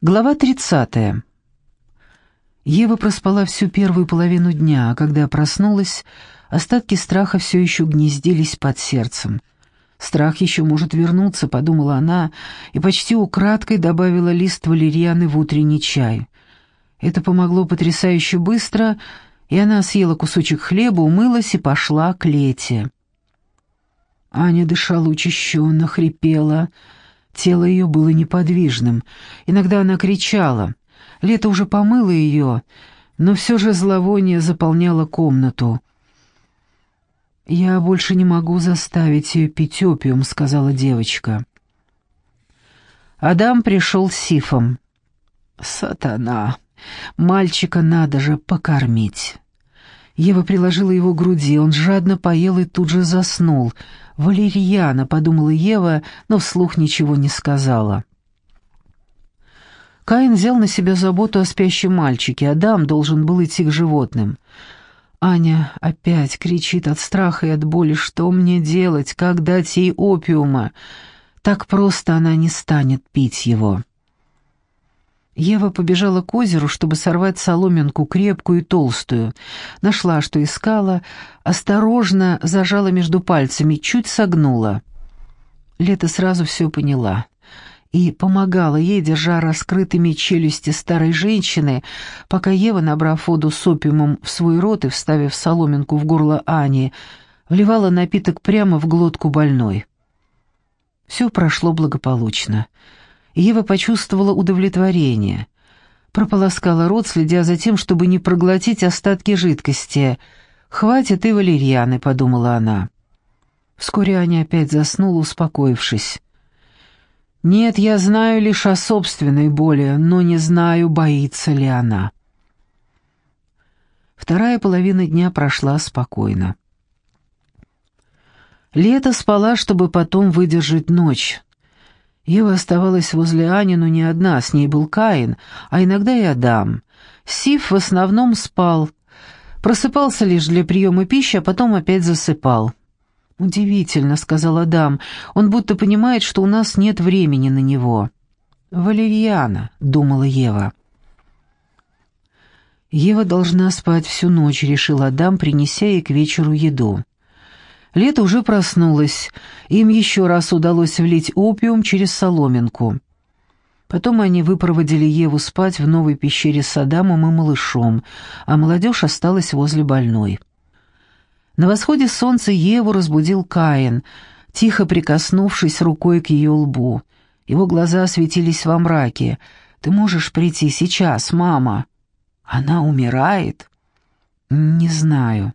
Глава 30. Ева проспала всю первую половину дня, а когда проснулась, остатки страха все еще гнездились под сердцем. «Страх еще может вернуться», — подумала она, и почти украдкой добавила лист валерьяны в утренний чай. Это помогло потрясающе быстро, и она съела кусочек хлеба, умылась и пошла к Лете. Аня дышала учащенно, хрипела, — Тело ее было неподвижным. Иногда она кричала. Лето уже помыло ее, но все же зловоние заполняло комнату. «Я больше не могу заставить ее пить опиум», — сказала девочка. Адам пришел с сифом. «Сатана! Мальчика надо же покормить!» Ева приложила его к груди, он жадно поел и тут же заснул. «Валерьяна», — подумала Ева, но вслух ничего не сказала. Каин взял на себя заботу о спящем мальчике, Адам должен был идти к животным. Аня опять кричит от страха и от боли, что мне делать, как дать ей опиума. Так просто она не станет пить его. Ева побежала к озеру, чтобы сорвать соломинку, крепкую и толстую. Нашла, что искала, осторожно зажала между пальцами, чуть согнула. Лето сразу все поняла и помогала ей, держа раскрытыми челюсти старой женщины, пока Ева, набрав воду с опиумом в свой рот и вставив соломинку в горло Ани, вливала напиток прямо в глотку больной. Все прошло благополучно. Ева почувствовала удовлетворение. Прополоскала рот, следя за тем, чтобы не проглотить остатки жидкости. «Хватит и валерьяны», — подумала она. Вскоре Аня опять заснула, успокоившись. «Нет, я знаю лишь о собственной боли, но не знаю, боится ли она». Вторая половина дня прошла спокойно. Лето спала, чтобы потом выдержать ночь. Ева оставалась возле Ани, но не одна, с ней был Каин, а иногда и Адам. Сив в основном спал, просыпался лишь для приема пищи, а потом опять засыпал. «Удивительно», — сказал Адам, — «он будто понимает, что у нас нет времени на него». «Валерьяна», — думала Ева. «Ева должна спать всю ночь», — решил Адам, принеся ей к вечеру еду. Лето уже проснулось, им еще раз удалось влить опиум через соломинку. Потом они выпроводили Еву спать в новой пещере с Адамом и малышом, а молодежь осталась возле больной. На восходе солнца Еву разбудил Каин, тихо прикоснувшись рукой к ее лбу. Его глаза светились во мраке. «Ты можешь прийти сейчас, мама?» «Она умирает?» «Не знаю».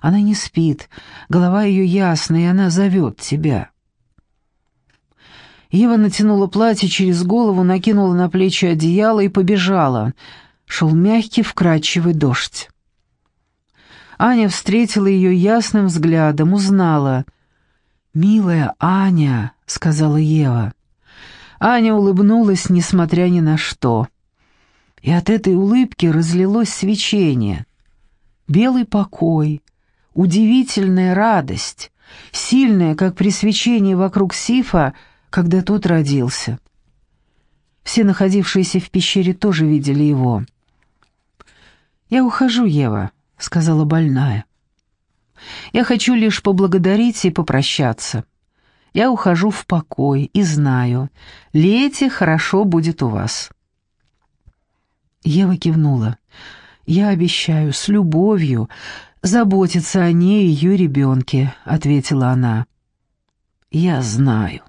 Она не спит, голова ее ясная, и она зовет тебя. Ева натянула платье через голову, накинула на плечи одеяло и побежала. Шел мягкий, вкрадчивый дождь. Аня встретила ее ясным взглядом, узнала. «Милая Аня», — сказала Ева. Аня улыбнулась, несмотря ни на что. И от этой улыбки разлилось свечение. Белый покой, удивительная радость, сильная, как при свечении вокруг Сифа, когда тот родился. Все находившиеся в пещере тоже видели его. «Я ухожу, Ева», — сказала больная. «Я хочу лишь поблагодарить и попрощаться. Я ухожу в покой и знаю, лете хорошо будет у вас». Ева кивнула. «Я обещаю, с любовью, заботиться о ней и ее ребенке», — ответила она. «Я знаю».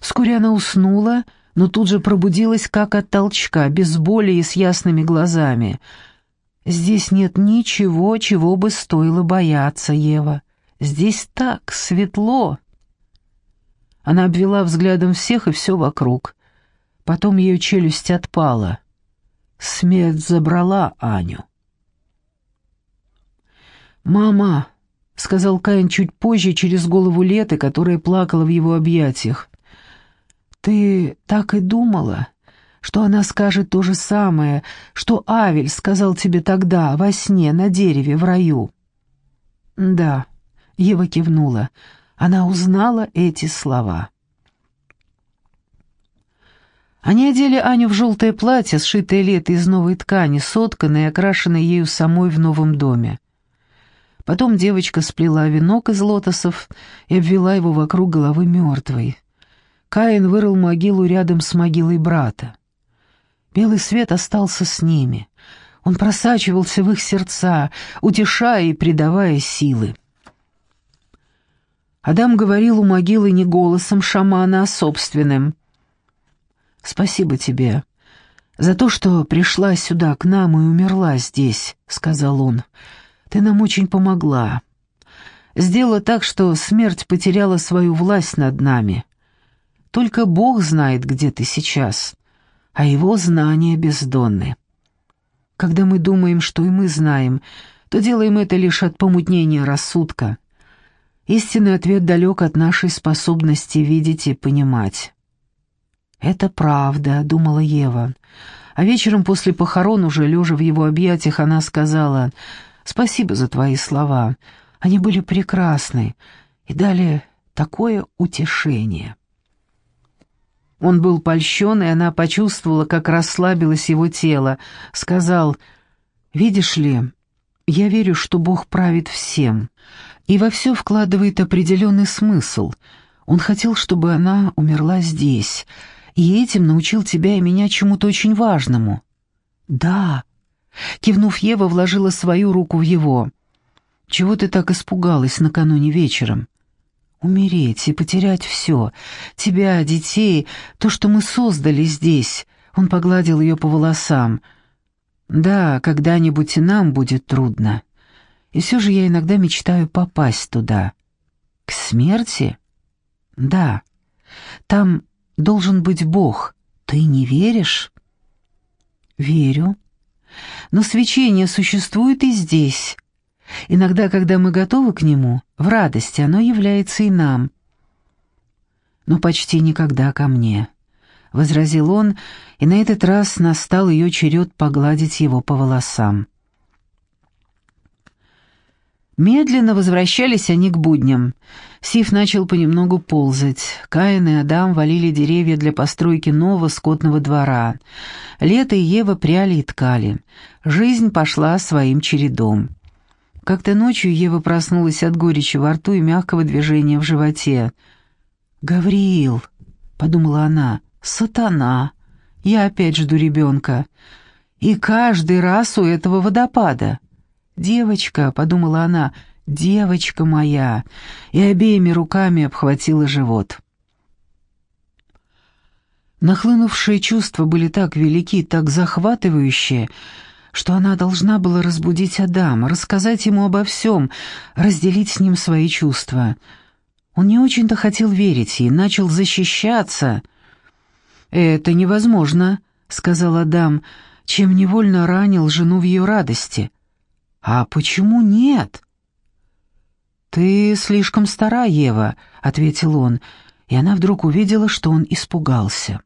Вскоре она уснула, но тут же пробудилась как от толчка, без боли и с ясными глазами. «Здесь нет ничего, чего бы стоило бояться, Ева. Здесь так светло». Она обвела взглядом всех и все вокруг. Потом ее челюсть отпала. Смерть забрала Аню. «Мама», — сказал Каин чуть позже через голову Леты, которая плакала в его объятиях, — «ты так и думала, что она скажет то же самое, что Авель сказал тебе тогда, во сне, на дереве, в раю?» «Да», — Ева кивнула, — она узнала эти слова. Они одели Аню в желтое платье, сшитое лето из новой ткани, сотканное и окрашенное ею самой в новом доме. Потом девочка сплела венок из лотосов и обвела его вокруг головы мертвой. Каин вырыл могилу рядом с могилой брата. Белый свет остался с ними. Он просачивался в их сердца, утешая и придавая силы. Адам говорил у могилы не голосом шамана, а собственным. «Спасибо тебе за то, что пришла сюда к нам и умерла здесь», — сказал он. «Ты нам очень помогла. Сделала так, что смерть потеряла свою власть над нами. Только Бог знает, где ты сейчас, а его знания бездонны. Когда мы думаем, что и мы знаем, то делаем это лишь от помутнения рассудка». Истинный ответ далек от нашей способности видеть и понимать. «Это правда», — думала Ева. А вечером после похорон, уже лежа в его объятиях, она сказала, «Спасибо за твои слова. Они были прекрасны и дали такое утешение». Он был польщен, и она почувствовала, как расслабилось его тело. Сказал, «Видишь ли, я верю, что Бог правит всем и во все вкладывает определенный смысл. Он хотел, чтобы она умерла здесь, и этим научил тебя и меня чему-то очень важному». «Да», — кивнув Ева, вложила свою руку в его. «Чего ты так испугалась накануне вечером?» «Умереть и потерять все. Тебя, детей, то, что мы создали здесь». Он погладил ее по волосам. «Да, когда-нибудь и нам будет трудно». И все же я иногда мечтаю попасть туда. К смерти? Да. Там должен быть Бог. Ты не веришь? Верю. Но свечение существует и здесь. Иногда, когда мы готовы к нему, в радости оно является и нам. Но почти никогда ко мне. — возразил он, и на этот раз настал ее черед погладить его по волосам. Медленно возвращались они к будням. Сив начал понемногу ползать. Каин и Адам валили деревья для постройки нового скотного двора. Лето и Ева пряли и ткали. Жизнь пошла своим чередом. Как-то ночью Ева проснулась от горечи во рту и мягкого движения в животе. «Гавриил», — подумала она, — «сатана, я опять жду ребенка. И каждый раз у этого водопада». «Девочка», — подумала она, — «девочка моя», и обеими руками обхватила живот. Нахлынувшие чувства были так велики, так захватывающие, что она должна была разбудить Адама, рассказать ему обо всем, разделить с ним свои чувства. Он не очень-то хотел верить и начал защищаться. «Это невозможно», — сказал Адам, чем невольно ранил жену в ее радости — «А почему нет?» «Ты слишком стара, Ева», — ответил он, и она вдруг увидела, что он испугался.